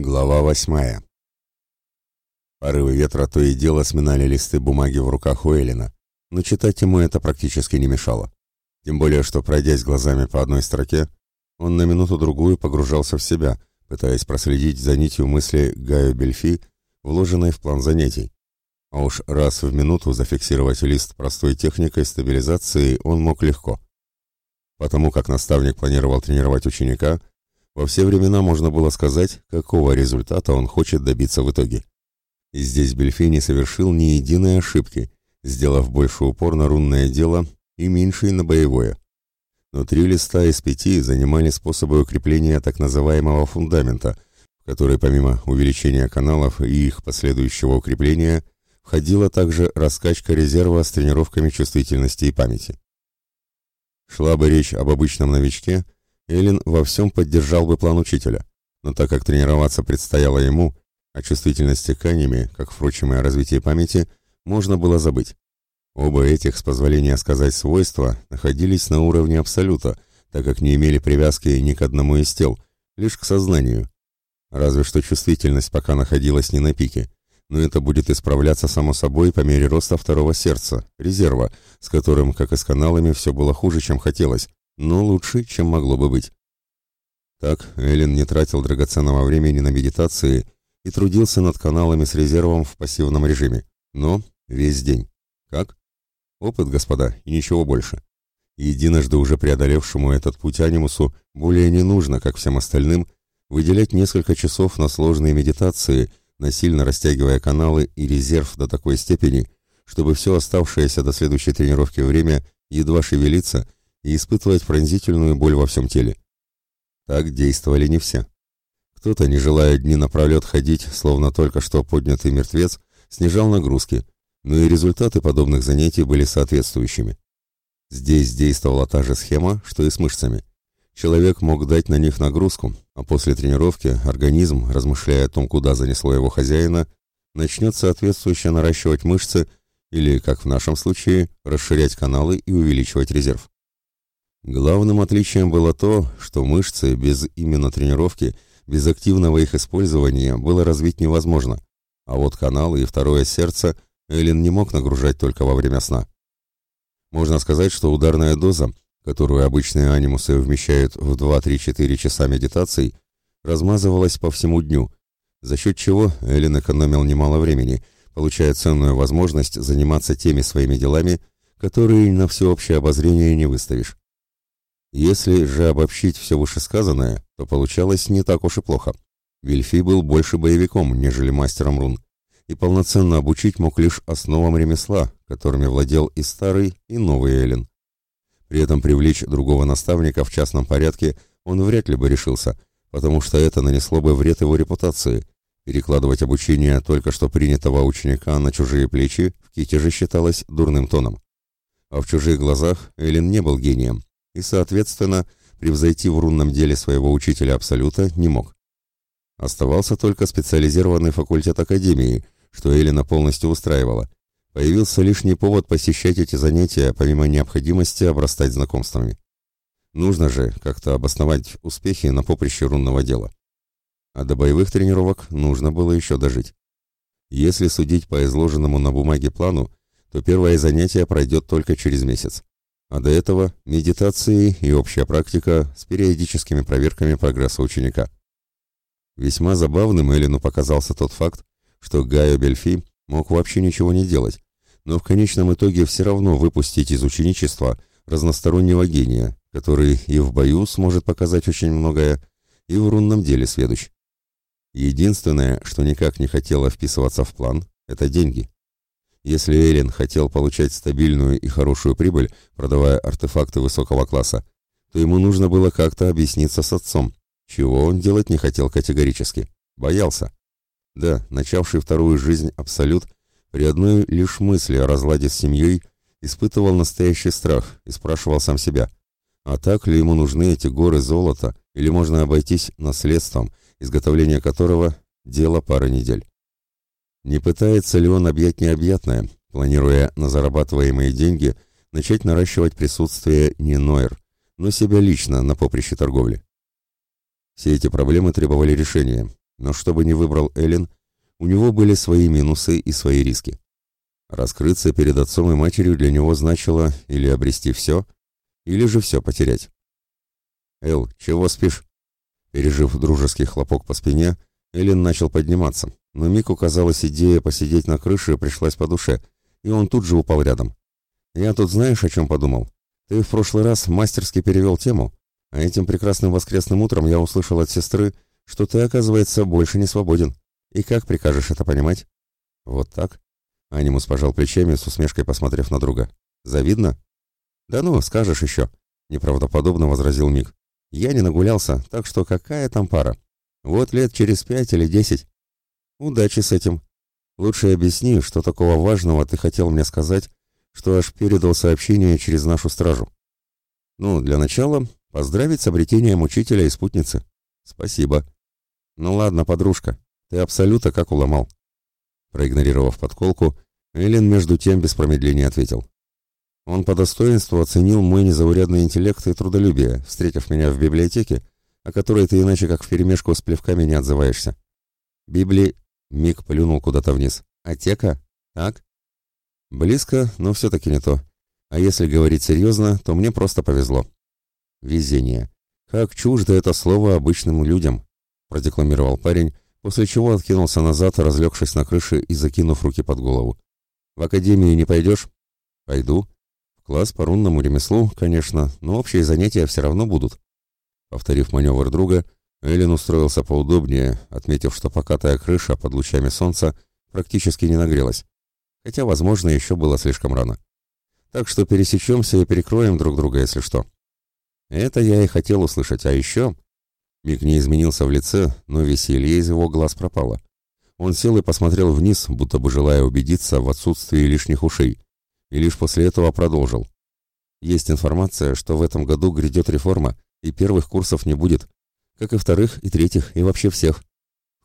Глава восьмая. Порывы ветра то и дело сминали листы бумаги в руках у Эллина, но читать ему это практически не мешало. Тем более, что, пройдясь глазами по одной строке, он на минуту-другую погружался в себя, пытаясь проследить за нитью мысли Гаю Бельфи, вложенной в план занятий. А уж раз в минуту зафиксировать лист простой техникой стабилизации он мог легко. Потому как наставник планировал тренировать ученика, во все времена можно было сказать, какого результата он хочет добиться в итоге. И здесь Бельфи не совершил ни единой ошибки, сделав больше упор на рунное дело и меньший на боевое. Но три листа из пяти занимали способы укрепления так называемого фундамента, в который помимо увеличения каналов и их последующего укрепления входила также раскачка резерва с тренировками чувствительности и памяти. Шла бы речь об обычном новичке – Эллин во всем поддержал бы план учителя, но так как тренироваться предстояло ему, о чувствительности тканями, как, впрочем, и о развитии памяти, можно было забыть. Оба этих, с позволения сказать, свойства находились на уровне абсолюта, так как не имели привязки ни к одному из тел, лишь к сознанию. Разве что чувствительность пока находилась не на пике, но это будет исправляться само собой по мере роста второго сердца, резерва, с которым, как и с каналами, все было хуже, чем хотелось, но лучше, чем могло бы быть. Так Эллен не тратил драгоценного времени на медитации и трудился над каналами с резервом в пассивном режиме, но весь день. Как? Опыт, господа, и ничего больше. Единожды уже преодолевшему этот путь анимусу более не нужно, как всем остальным, выделять несколько часов на сложные медитации, насильно растягивая каналы и резерв до такой степени, чтобы все оставшееся до следующей тренировки время едва шевелиться и испытывать пронзительную боль во всем теле. Так действовали не все. Кто-то, не желая дни напролет ходить, словно только что поднятый мертвец, снижал нагрузки, но и результаты подобных занятий были соответствующими. Здесь действовала та же схема, что и с мышцами. Человек мог дать на них нагрузку, а после тренировки организм, размышляя о том, куда занесло его хозяина, начнет соответствующе наращивать мышцы или, как в нашем случае, расширять каналы и увеличивать резерв. Главным отличием было то, что мышцы без именно тренировки, без активного их использования было развить невозможно, а вот каналы и второе сердце Эллен не мог нагружать только во время сна. Можно сказать, что ударная доза, которую обычные анимусы вмещают в 2-3-4 часа медитаций, размазывалась по всему дню, за счет чего Эллен экономил немало времени, получая ценную возможность заниматься теми своими делами, которые на всеобщее обозрение не выставишь. Если же обобщить все вышесказанное, то получалось не так уж и плохо. Вильфи был больше боевиком, нежели мастером рун, и полноценно обучить мог лишь основам ремесла, которыми владел и старый, и новый Эллен. При этом привлечь другого наставника в частном порядке он вряд ли бы решился, потому что это нанесло бы вред его репутации. Перекладывать обучение только что принятого ученика на чужие плечи в Ките же считалось дурным тоном. А в чужих глазах Эллен не был гением, и, соответственно, превзойти в рунном деле своего учителя Абсолюта не мог. Оставался только специализированный факультет Академии, что Элина полностью устраивало. Появился лишний повод посещать эти занятия, помимо необходимости обрастать знакомствами. Нужно же как-то обосновать успехи на поприще рунного дела. А до боевых тренировок нужно было еще дожить. Если судить по изложенному на бумаге плану, то первое занятие пройдет только через месяц а до этого медитации и общая практика с периодическими проверками прогресса ученика. Весьма забавным Эллину показался тот факт, что Гайо Бельфи мог вообще ничего не делать, но в конечном итоге все равно выпустить из ученичества разностороннего гения, который и в бою сможет показать очень многое, и в рунном деле сведущ. Единственное, что никак не хотело вписываться в план, это деньги. Если Эллен хотел получать стабильную и хорошую прибыль, продавая артефакты высокого класса, то ему нужно было как-то объясниться с отцом, чего он делать не хотел категорически. Боялся. Да, начавший вторую жизнь Абсолют при одной лишь мысли о разладе с семьей испытывал настоящий страх и спрашивал сам себя, а так ли ему нужны эти горы золота или можно обойтись наследством, изготовление которого – дело пары недель. Не пытается ли он объять необъятное, планируя на зарабатываемые деньги начать наращивать присутствие не Нойер, но себя лично на поприще торговли? Все эти проблемы требовали решения, но чтобы не выбрал Эллен, у него были свои минусы и свои риски. Раскрыться перед отцом и матерью для него значило или обрести все, или же все потерять. «Эл, чего спишь?» Пережив дружеский хлопок по спине, Эллен начал подниматься, но Мику казалось, идея посидеть на крыше пришлась по душе, и он тут же упал рядом. «Я тут знаешь, о чем подумал? Ты в прошлый раз мастерски перевел тему, а этим прекрасным воскресным утром я услышал от сестры, что ты, оказывается, больше не свободен. И как прикажешь это понимать?» «Вот так?» Анимус пожал плечами, с усмешкой посмотрев на друга. «Завидно?» «Да ну, скажешь еще», — неправдоподобно возразил Мик. «Я не нагулялся, так что какая там пара? Вот лет через пять или десять. Удачи с этим. Лучше объясни, что такого важного ты хотел мне сказать, что аж передал сообщение через нашу стражу. Ну, для начала, поздравить с обретением учителя и спутницы. Спасибо. Ну ладно, подружка, ты абсолютно как уломал. Проигнорировав подколку, Эллен между тем без промедления ответил. Он по достоинству оценил мой незаурядный интеллект и трудолюбие, встретив меня в библиотеке, о которой ты иначе как вперемешку с плевками не отзываешься. Библи... Миг плюнул куда-то вниз. Атека? Так? Близко, но все-таки не то. А если говорить серьезно, то мне просто повезло. Везение. Как чуждо это слово обычным людям, продекламировал парень, после чего откинулся назад, разлегшись на крыше и закинув руки под голову. «В академию не пойдешь?» «Пойду. В класс по рунному ремеслу, конечно, но общие занятия все равно будут». Повторив маневр друга, Эллен устроился поудобнее, отметив, что покатая крыша под лучами солнца практически не нагрелась, хотя, возможно, еще было слишком рано. Так что пересечемся и перекроем друг друга, если что. Это я и хотел услышать, а еще... Миг не изменился в лице, но веселье из его глаз пропало. Он сел и посмотрел вниз, будто бы желая убедиться в отсутствии лишних ушей, и лишь после этого продолжил. Есть информация, что в этом году грядет реформа, и первых курсов не будет, как и вторых, и третьих, и вообще всех.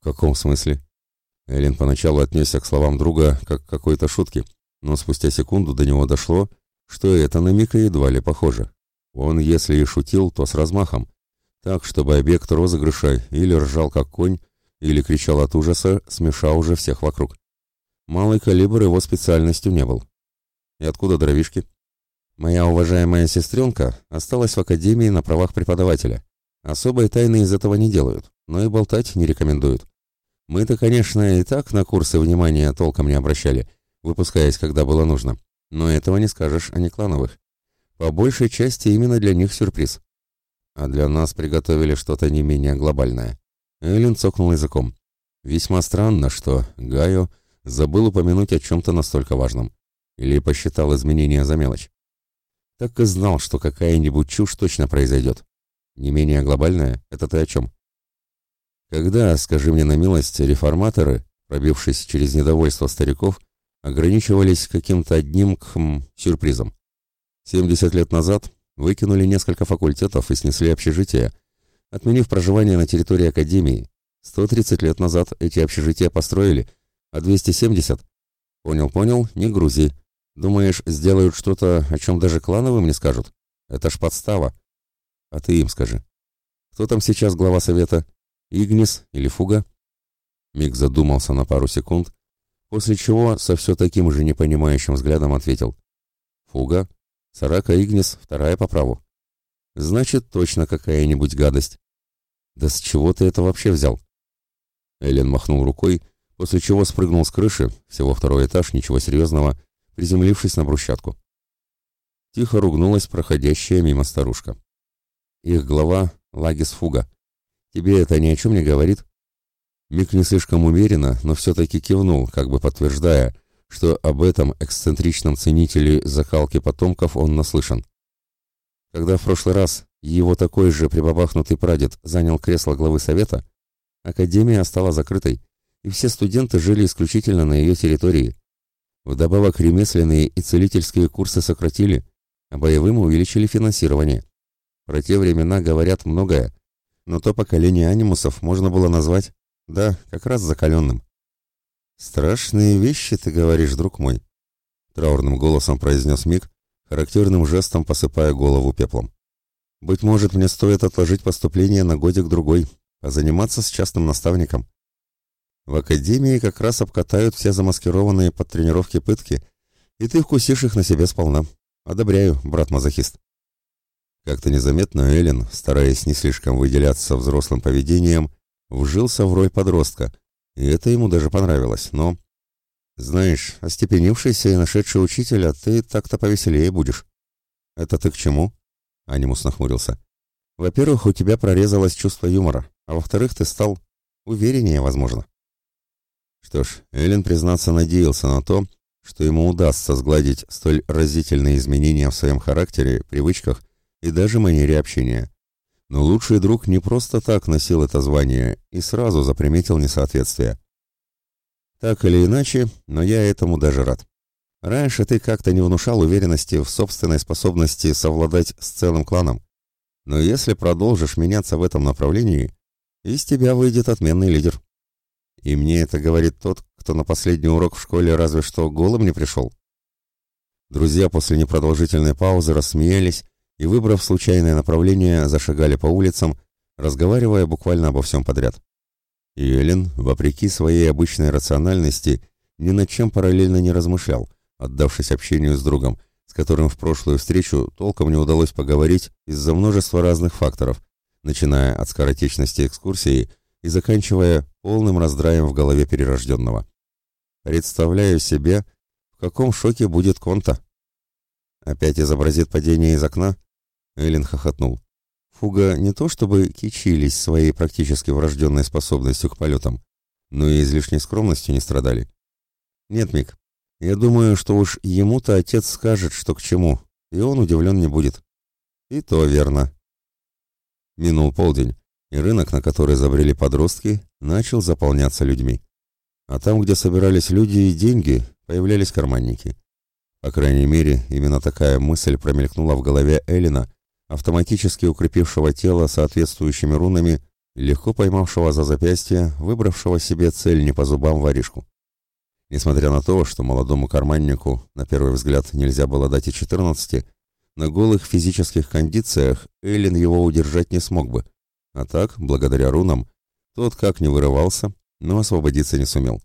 В каком смысле? Эллен поначалу отнесся к словам друга как к какой-то шутке, но спустя секунду до него дошло, что это на Мика едва ли похоже. Он, если и шутил, то с размахом, так, чтобы объект розыгрыша или ржал как конь, или кричал от ужаса, смешал уже всех вокруг. Малый калибр его специальностью не был. И откуда дровишки? Моя уважаемая сестренка осталась в академии на правах преподавателя. Особой тайны из этого не делают, но и болтать не рекомендуют. Мы-то, конечно, и так на курсы внимания толком не обращали, выпускаясь, когда было нужно. Но этого не скажешь о неклановых. По большей части именно для них сюрприз а для нас приготовили что-то не менее глобальное. Эллен цокнул языком. Весьма странно, что Гайо забыл упомянуть о чем-то настолько важном. Или посчитал изменения за мелочь. Так и знал, что какая-нибудь чушь точно произойдет. Не менее глобальная? Это ты о чем? Когда, скажи мне на милость, реформаторы, пробившись через недовольство стариков, ограничивались каким-то одним кхм, сюрпризом. 70 лет назад Выкинули несколько факультетов и снесли общежития, отменив проживание на территории Академии. 130 лет назад эти общежития построили, а 270... Понял, понял, не грузи. Думаешь, сделают что-то, о чем даже клановым не скажут? Это ж подстава. А ты им скажи. Кто там сейчас глава совета? Игнис или Фуга? Миг задумался на пару секунд, после чего со все таким же непонимающим взглядом ответил. Фуга? Сарака Игнис, вторая по праву. Значит, точно какая-нибудь гадость. Да с чего ты это вообще взял? Эллен махнул рукой, после чего спрыгнул с крыши, всего второй этаж, ничего серьезного, приземлившись на брусчатку. Тихо ругнулась проходящая мимо старушка. Их глава — Лагис Фуга. Тебе это ни о чем не говорит? Мик не слишком уверенно, но все-таки кивнул, как бы подтверждая, что об этом эксцентричном ценителе закалки потомков он наслышан. Когда в прошлый раз его такой же прибабахнутый прадед занял кресло главы совета, академия стала закрытой, и все студенты жили исключительно на ее территории. Вдобавок ремесленные и целительские курсы сократили, а боевым увеличили финансирование. Про те времена говорят многое, но то поколение анимусов можно было назвать, да, как раз закаленным. «Страшные вещи, ты говоришь, друг мой», — траурным голосом произнес Мик, характерным жестом посыпая голову пеплом. «Быть может, мне стоит отложить поступление на годик-другой, а заниматься с частным наставником. В академии как раз обкатают все замаскированные под тренировки пытки, и ты вкусишь их на себе сполна. Одобряю, брат-мазохист. Как-то незаметно Эллен, стараясь не слишком выделяться взрослым поведением, вжился в роль подростка, и это ему даже понравилось, но... Знаешь, остепенившийся и нашедший учителя, ты так-то повеселее будешь. Это ты к чему? Анимус нахмурился. Во-первых, у тебя прорезалось чувство юмора, а во-вторых, ты стал увереннее, возможно. Что ж, Эллен, признаться, надеялся на то, что ему удастся сгладить столь разительные изменения в своем характере, привычках и даже манере общения. Но лучший друг не просто так носил это звание и сразу заприметил несоответствие. Так или иначе, но я этому даже рад. Раньше ты как-то не внушал уверенности в собственной способности совладать с целым кланом. Но если продолжишь меняться в этом направлении, из тебя выйдет отменный лидер. И мне это говорит тот, кто на последний урок в школе разве что голым не пришел. Друзья после непродолжительной паузы рассмеялись и, выбрав случайное направление, зашагали по улицам, разговаривая буквально обо всем подряд. И Эллен, вопреки своей обычной рациональности, ни над чем параллельно не размышлял, отдавшись общению с другом, с которым в прошлую встречу толком не удалось поговорить из-за множества разных факторов, начиная от скоротечности экскурсии и заканчивая полным раздраем в голове перерожденного. Представляю себе, в каком шоке будет Конта. Опять изобразит падение из окна? Эллен хохотнул. Фуга не то чтобы кичились своей практически врожденной способностью к полетам, но и излишней скромностью не страдали. Нет, Мик, я думаю, что уж ему-то отец скажет, что к чему, и он удивлен не будет. И то верно. Минул полдень, и рынок, на который забрели подростки, начал заполняться людьми. А там, где собирались люди и деньги, появлялись карманники. По крайней мере, именно такая мысль промелькнула в голове Элина, автоматически укрепившего тело соответствующими рунами, легко поймавшего за запястье, выбравшего себе цель не по зубам воришку. Несмотря на то, что молодому карманнику, на первый взгляд, нельзя было дать и 14, на голых физических кондициях Эллен его удержать не смог бы, а так, благодаря рунам, тот как не вырывался, но освободиться не сумел.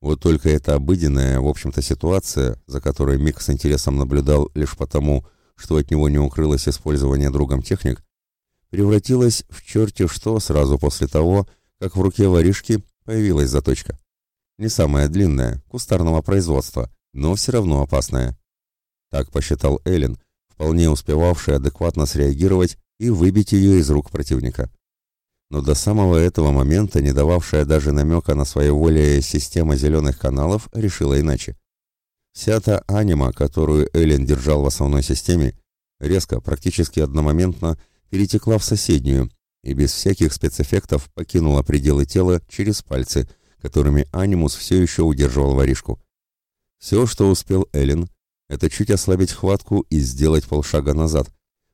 Вот только эта обыденная, в общем-то, ситуация, за которой Мик с интересом наблюдал лишь потому, что от него не укрылось использование другом техник, превратилась в черти что сразу после того, как в руке воришки появилась заточка. Не самая длинная, кустарного производства, но все равно опасная. Так посчитал Эллен, вполне успевавший адекватно среагировать и выбить ее из рук противника. Но до самого этого момента не дававшая даже намека на своеволие система зеленых каналов решила иначе. Вся та анима, которую Эллен держал в основной системе, резко, практически одномоментно перетекла в соседнюю и без всяких спецэффектов покинула пределы тела через пальцы, которыми анимус все еще удерживал воришку. Все, что успел Эллен, это чуть ослабить хватку и сделать полшага назад,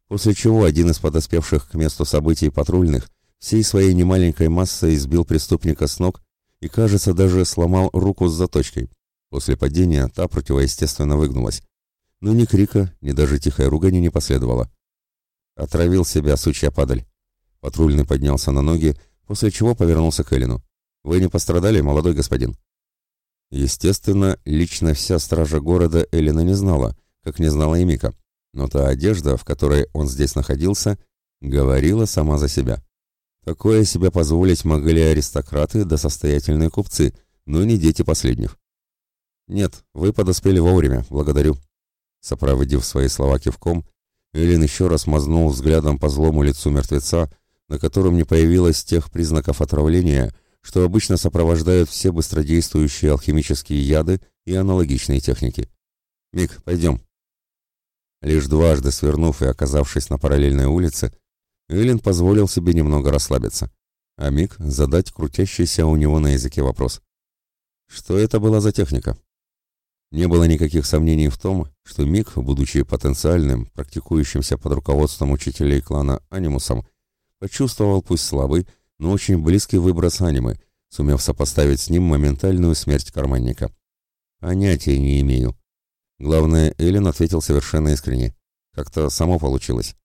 после чего один из подоспевших к месту событий патрульных всей своей немаленькой массой избил преступника с ног и, кажется, даже сломал руку с заточкой. После падения та противоестественно выгнулась. Но ни крика, ни даже тихой ругани не последовало. Отравил себя, сучья падаль. Патрульный поднялся на ноги, после чего повернулся к Элину. «Вы не пострадали, молодой господин?» Естественно, лично вся стража города Элина не знала, как не знала и Мика но та одежда, в которой он здесь находился, говорила сама за себя. Такое себе позволить могли аристократы да состоятельные купцы, но не дети последних. «Нет, вы подоспели вовремя, благодарю». Сопроводив свои слова кивком, Эллин еще раз мазнул взглядом по злому лицу мертвеца, на котором не появилось тех признаков отравления, что обычно сопровождают все быстродействующие алхимические яды и аналогичные техники. «Мик, пойдем, Лишь дважды свернув и оказавшись на параллельной улице, Эллен позволил себе немного расслабиться, а Мик задать крутящийся у него на языке вопрос. Что это была за техника? Не было никаких сомнений в том, что Мик, будучи потенциальным, практикующимся под руководством учителей клана Анимусом, почувствовал пусть слабый, но очень близкий выброс анимы, сумев сопоставить с ним моментальную смерть карманника. Понятия не имею, Главное, Эллен ответил совершенно искренне. Как-то само получилось.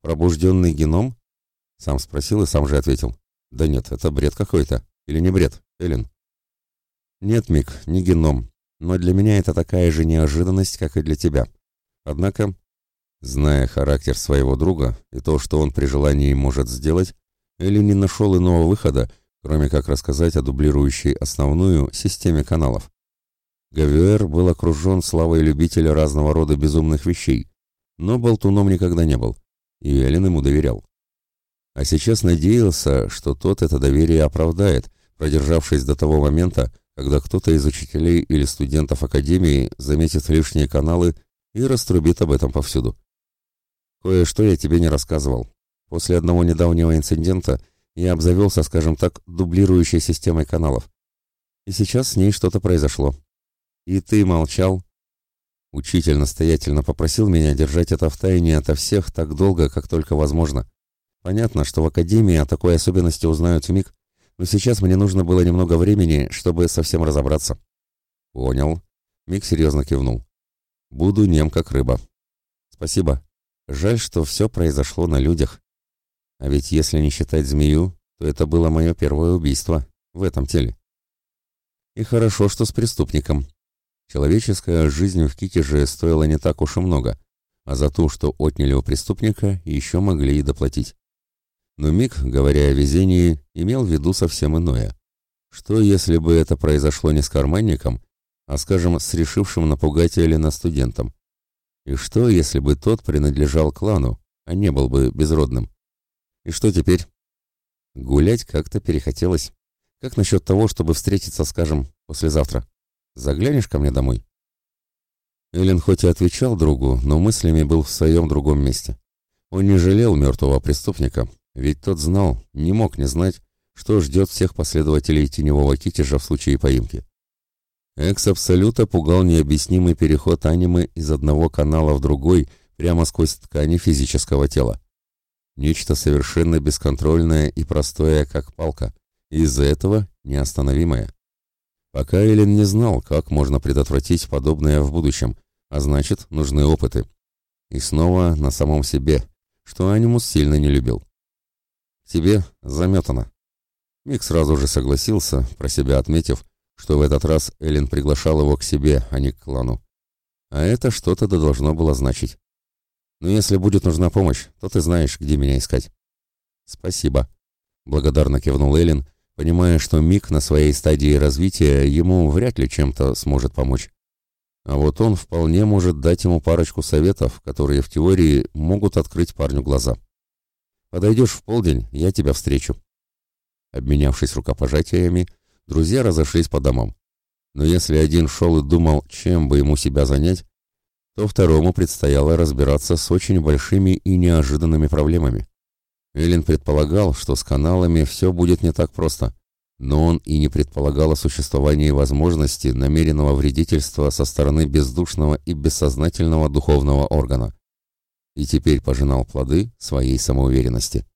«Пробужденный геном?» Сам спросил и сам же ответил. «Да нет, это бред какой-то. Или не бред, Эллен? Нет, Мик, не геном. Но для меня это такая же неожиданность, как и для тебя. Однако, зная характер своего друга и то, что он при желании может сделать, Элли не нашел иного выхода, кроме как рассказать о дублирующей основную системе каналов. Гавюэр был окружен славой любителя разного рода безумных вещей, но болтуном никогда не был, и Эллен ему доверял. А сейчас надеялся, что тот это доверие оправдает, продержавшись до того момента, когда кто-то из учителей или студентов академии заметит лишние каналы и раструбит об этом повсюду. Кое-что я тебе не рассказывал. После одного недавнего инцидента я обзавелся, скажем так, дублирующей системой каналов. И сейчас с ней что-то произошло. И ты молчал. Учитель настоятельно попросил меня держать это в тайне ото всех так долго, как только возможно. Понятно, что в академии о такой особенности узнают в миг, но сейчас мне нужно было немного времени, чтобы совсем разобраться. Понял. Мик серьезно кивнул. Буду нем как рыба. Спасибо. Жаль, что все произошло на людях. А ведь если не считать змею, то это было мое первое убийство в этом теле. И хорошо, что с преступником. Человеческая жизнь в Китеже стоила не так уж и много, а за то, что отняли у преступника, еще могли и доплатить. Но Мик, говоря о везении, имел в виду совсем иное. Что, если бы это произошло не с карманником, а, скажем, с решившим напугать Эллина студентом? И что, если бы тот принадлежал клану, а не был бы безродным? И что теперь? Гулять как-то перехотелось. Как насчет того, чтобы встретиться, скажем, послезавтра? Заглянешь ко мне домой?» Эллен хоть и отвечал другу, но мыслями был в своем другом месте. Он не жалел мертвого преступника, ведь тот знал, не мог не знать, что ждет всех последователей теневого китежа в случае поимки. Экс-абсолюта пугал необъяснимый переход анимы из одного канала в другой прямо сквозь ткани физического тела. Нечто совершенно бесконтрольное и простое, как палка, из-за этого неостановимое. Пока Эллен не знал, как можно предотвратить подобное в будущем, а значит, нужны опыты. И снова на самом себе, что Анимус сильно не любил. «Тебе заметано». Мик сразу же согласился, про себя отметив, что в этот раз Эллен приглашал его к себе, а не к клану. А это что-то да должно было значить. «Но если будет нужна помощь, то ты знаешь, где меня искать». «Спасибо», — благодарно кивнул Эллен, понимая, что Мик на своей стадии развития ему вряд ли чем-то сможет помочь. А вот он вполне может дать ему парочку советов, которые в теории могут открыть парню глаза. «Подойдешь в полдень, я тебя встречу». Обменявшись рукопожатиями, друзья разошлись по домам. Но если один шел и думал, чем бы ему себя занять, то второму предстояло разбираться с очень большими и неожиданными проблемами. Эллен предполагал, что с каналами все будет не так просто, но он и не предполагал о существовании возможности намеренного вредительства со стороны бездушного и бессознательного духовного органа. И теперь пожинал плоды своей самоуверенности.